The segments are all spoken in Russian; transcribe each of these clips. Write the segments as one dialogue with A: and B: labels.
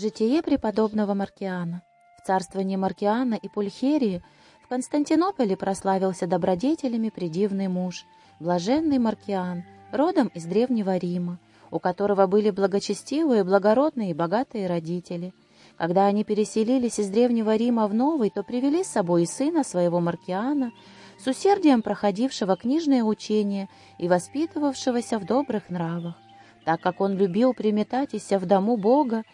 A: Житие преподобного Маркиана. В царствовании Маркиана и Пульхерии в Константинополе прославился добродетелями придивный муж, блаженный Маркиан, родом из Древнего Рима, у которого были благочестивые, благородные и богатые родители. Когда они переселились из Древнего Рима в Новый, то привели с собой и сына своего Маркиана, с усердием проходившего книжное учение и воспитывавшегося в добрых нравах. Так как он любил приметатися в дому Бога,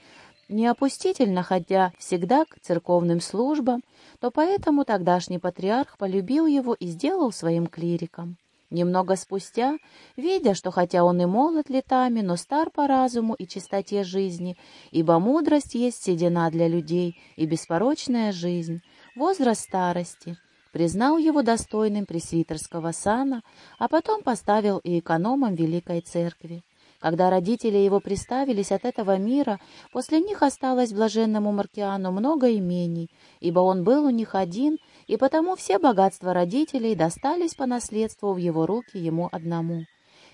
A: неопустительно ходя всегда к церковным службам, то поэтому тогдашний патриарх полюбил его и сделал своим клириком. Немного спустя, видя, что хотя он и молод летами, но стар по разуму и чистоте жизни, ибо мудрость есть седина для людей и беспорочная жизнь, возраст старости, признал его достойным пресвитерского сана, а потом поставил и экономом Великой Церкви. Когда родители его приставились от этого мира, после них осталось блаженному Маркиану много имений, ибо он был у них один, и потому все богатства родителей достались по наследству в его руки ему одному.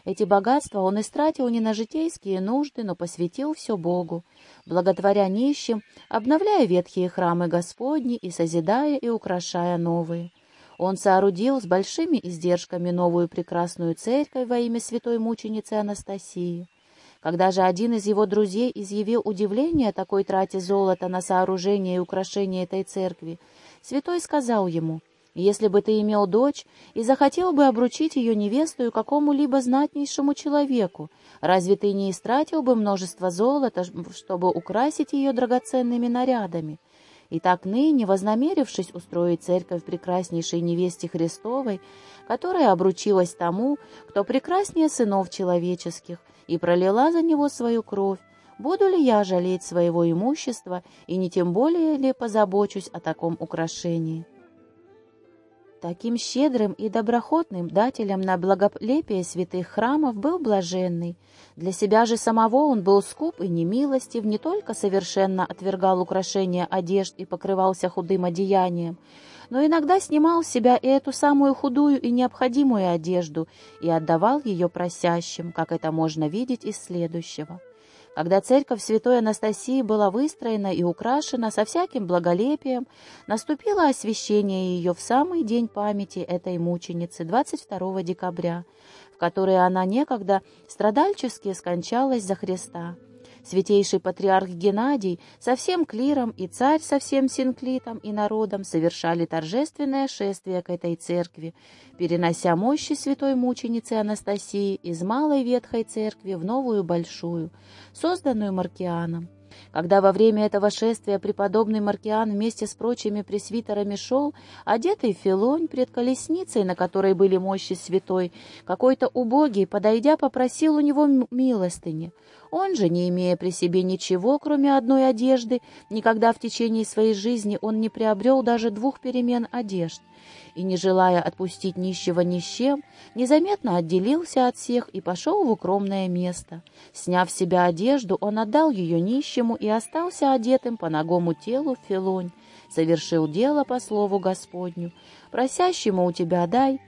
A: Эти богатства он истратил не на житейские нужды, но посвятил все Богу, благотворя нищим, обновляя ветхие храмы Господни и созидая и украшая новые. Он соорудил с большими издержками новую прекрасную церковь во имя святой мученицы Анастасии. Когда же один из его друзей изъявил удивление такой трате золота на сооружение и украшение этой церкви, святой сказал ему, «Если бы ты имел дочь и захотел бы обручить ее невестою какому-либо знатнейшему человеку, разве ты не истратил бы множество золота, чтобы украсить ее драгоценными нарядами?» И так ныне, вознамерившись устроить церковь прекраснейшей невесте Христовой, которая обручилась тому, кто прекраснее сынов человеческих, и пролила за него свою кровь, буду ли я жалеть своего имущества и не тем более ли позабочусь о таком украшении? Таким щедрым и доброхотным дателем на благолепие святых храмов был блаженный. Для себя же самого он был скуп и немилостив, не только совершенно отвергал украшения одежд и покрывался худым одеянием, но иногда снимал с себя и эту самую худую и необходимую одежду и отдавал ее просящим, как это можно видеть из следующего. Когда церковь святой Анастасии была выстроена и украшена со всяким благолепием, наступило освящение ее в самый день памяти этой мученицы, 22 декабря, в который она некогда страдальчески скончалась за Христа. Святейший патриарх Геннадий со всем клиром и царь со всем синклитом и народом совершали торжественное шествие к этой церкви, перенося мощи святой мученицы Анастасии из малой ветхой церкви в новую большую, созданную Маркианом. Когда во время этого шествия преподобный Маркиан вместе с прочими пресвитерами шел, одетый в филонь пред колесницей, на которой были мощи святой, какой-то убогий, подойдя, попросил у него милостыни. Он же, не имея при себе ничего, кроме одной одежды, никогда в течение своей жизни он не приобрел даже двух перемен одежд и, не желая отпустить нищего ни с чем, незаметно отделился от всех и пошел в укромное место. Сняв с себя одежду, он отдал ее нищему и остался одетым по ногому телу в филонь, совершил дело по слову Господню. Просящему у тебя дай.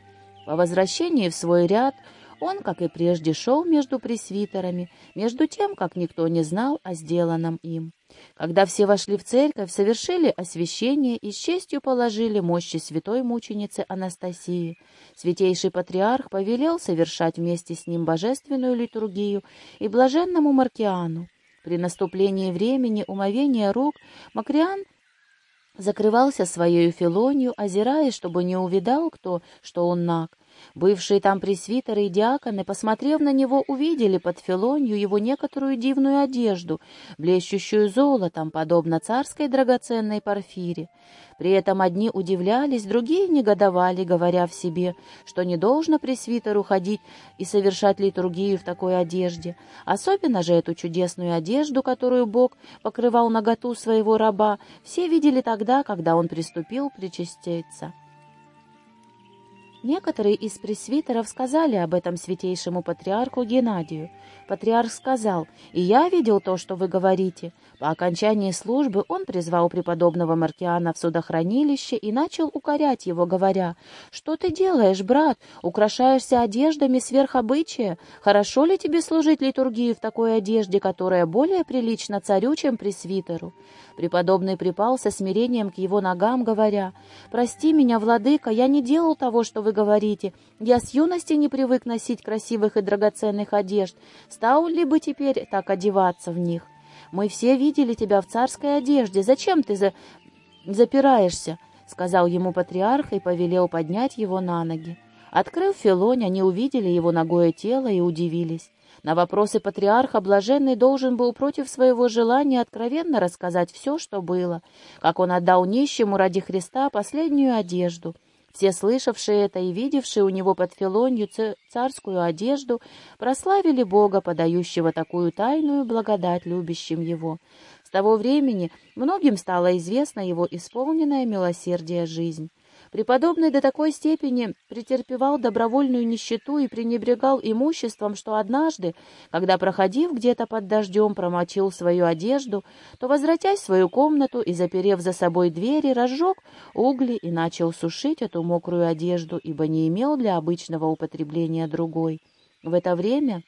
A: По возвращении в свой ряд он, как и прежде, шел между пресвитерами, между тем, как никто не знал о сделанном им. Когда все вошли в церковь, совершили освящение и с честью положили мощи святой мученицы Анастасии, святейший патриарх повелел совершать вместе с ним божественную литургию и блаженному Маркиану. При наступлении времени умовения рук Макриан закрывался своей филонью, озираясь, чтобы не увидал кто, что он наг, Бывшие там пресвитеры и диаконы, посмотрев на него, увидели под филонью его некоторую дивную одежду, блещущую золотом, подобно царской драгоценной парфире. При этом одни удивлялись, другие негодовали, говоря в себе, что не должно пресвитеру ходить и совершать литургию в такой одежде, особенно же эту чудесную одежду, которую Бог покрывал наготу своего раба, все видели тогда, когда он приступил причаститься. Некоторые из пресвитеров сказали об этом святейшему патриарху Геннадию. Патриарх сказал, «И я видел то, что вы говорите». По окончании службы он призвал преподобного Маркиана в судохранилище и начал укорять его, говоря, «Что ты делаешь, брат? Украшаешься одеждами сверх обычая? Хорошо ли тебе служить литургию в такой одежде, которая более прилична царю, чем пресвитеру?» Преподобный припал со смирением к его ногам, говоря, «Прости меня, владыка, я не делал того, что вы говорите. Я с юности не привык носить красивых и драгоценных одежд. Стал ли бы теперь так одеваться в них? Мы все видели тебя в царской одежде. Зачем ты за... запираешься?» — сказал ему патриарх и повелел поднять его на ноги. Открыв филонь, они увидели его ногое тело и удивились. На вопросы патриарха блаженный должен был против своего желания откровенно рассказать все, что было, как он отдал нищему ради Христа последнюю одежду. Все слышавшие это и видевшие у него под филонью царскую одежду прославили Бога, подающего такую тайную благодать любящим его. С того времени многим стало известна его исполненная милосердия жизнь. Преподобный до такой степени претерпевал добровольную нищету и пренебрегал имуществом, что однажды, когда, проходив где-то под дождем, промочил свою одежду, то, возвратясь в свою комнату и заперев за собой двери, разжег угли и начал сушить эту мокрую одежду, ибо не имел для обычного употребления другой. В это время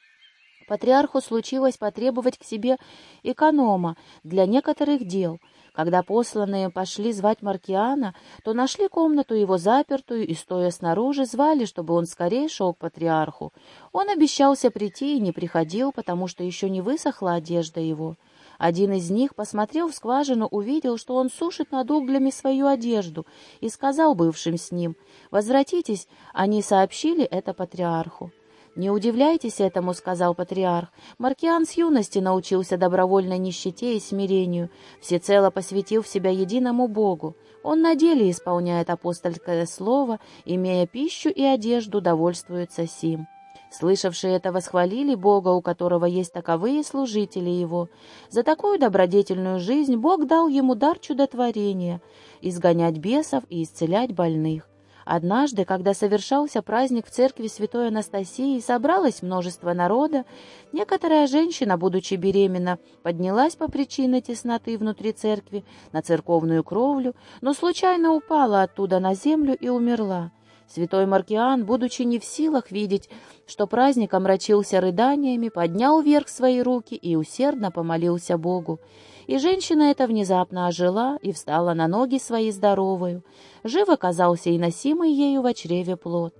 A: патриарху случилось потребовать к себе эконома для некоторых дел — когда посланные пошли звать Маркиана, то нашли комнату его запертую и, стоя снаружи, звали, чтобы он скорее шел к патриарху. Он обещался прийти и не приходил, потому что еще не высохла одежда его. Один из них, посмотрев в скважину, увидел, что он сушит над углями свою одежду, и сказал бывшим с ним, «Возвратитесь». Они сообщили это патриарху. «Не удивляйтесь этому», — сказал патриарх. «Маркиан с юности научился добровольной нищете и смирению, всецело посвятив себя единому Богу. Он на деле исполняет апостольское слово, имея пищу и одежду, довольствуется сим». Слышавшие это восхвалили Бога, у которого есть таковые служители Его. За такую добродетельную жизнь Бог дал ему дар чудотворения — изгонять бесов и исцелять больных. Однажды, когда совершался праздник в церкви святой Анастасии, собралось множество народа, некоторая женщина, будучи беременна, поднялась по причине тесноты внутри церкви на церковную кровлю, но случайно упала оттуда на землю и умерла. Святой Маркиан, будучи не в силах видеть, что праздник омрачился рыданиями, поднял вверх свои руки и усердно помолился Богу. И женщина эта внезапно ожила и встала на ноги свои здоровую. Жив оказался и носимый ею во чреве плод.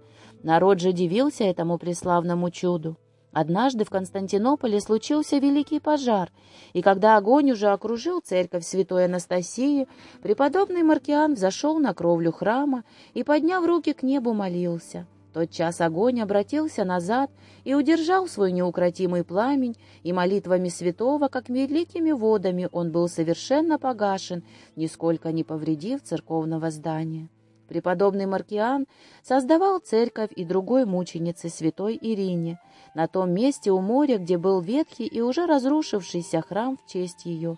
A: Народ же дивился этому преславному чуду. Однажды в Константинополе случился великий пожар, и когда огонь уже окружил церковь святой Анастасии, преподобный Маркиан взошел на кровлю храма и, подняв руки к небу, молился. Тот час огонь обратился назад и удержал свой неукротимый пламень, и молитвами святого, как великими водами, он был совершенно погашен, нисколько не повредив церковного здания. Преподобный Маркиан создавал церковь и другой мученице святой Ирине, на том месте у моря, где был ветхий и уже разрушившийся храм в честь ее,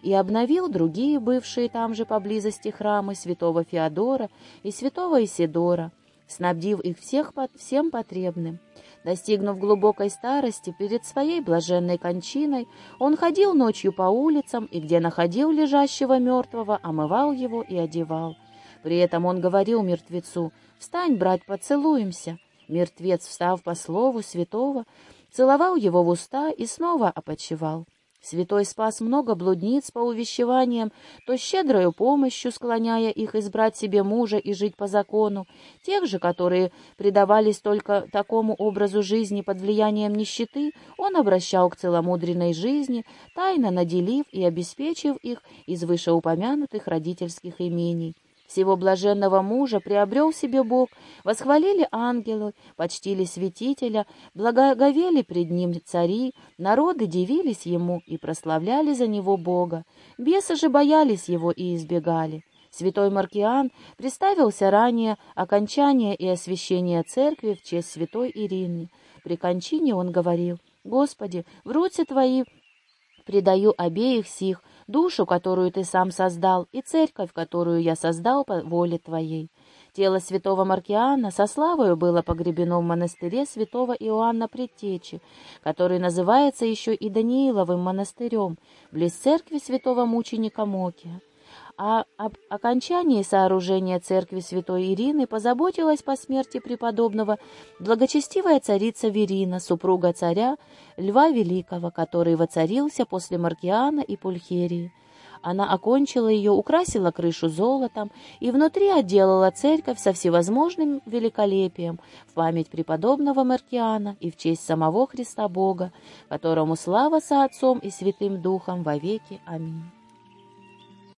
A: и обновил другие бывшие там же поблизости храмы святого Феодора и святого Исидора, снабдив их всех всем потребным. Достигнув глубокой старости, перед своей блаженной кончиной, он ходил ночью по улицам и, где находил лежащего мертвого, омывал его и одевал. При этом он говорил мертвецу, «Встань, брат, поцелуемся». Мертвец, встав по слову святого, целовал его в уста и снова опочивал. Святой спас много блудниц по увещеваниям, то щедрою помощью склоняя их избрать себе мужа и жить по закону, тех же, которые предавались только такому образу жизни под влиянием нищеты, он обращал к целомудренной жизни, тайно наделив и обеспечив их из вышеупомянутых родительских имений. Всего блаженного мужа приобрел себе Бог, восхвалили ангелы, почтили святителя, благоговели пред ним цари, народы дивились ему и прославляли за него Бога. Бесы же боялись его и избегали. Святой Маркиан представился ранее окончание и освящение церкви в честь святой Ирины. При кончине он говорил, «Господи, в руки Твои предаю обеих сих, душу, которую Ты сам создал, и церковь, которую я создал по воле Твоей. Тело святого Маркиана со славою было погребено в монастыре святого Иоанна Предтечи, который называется еще и Данииловым монастырем, близ церкви святого мученика Мокия. А об окончании сооружения церкви святой Ирины позаботилась по смерти преподобного благочестивая царица Верина, супруга царя Льва Великого, который воцарился после Маркиана и Пульхерии. Она окончила ее, украсила крышу золотом и внутри отделала церковь со всевозможным великолепием в память преподобного Маркиана и в честь самого Христа Бога, которому слава со Отцом и Святым Духом вовеки. Аминь.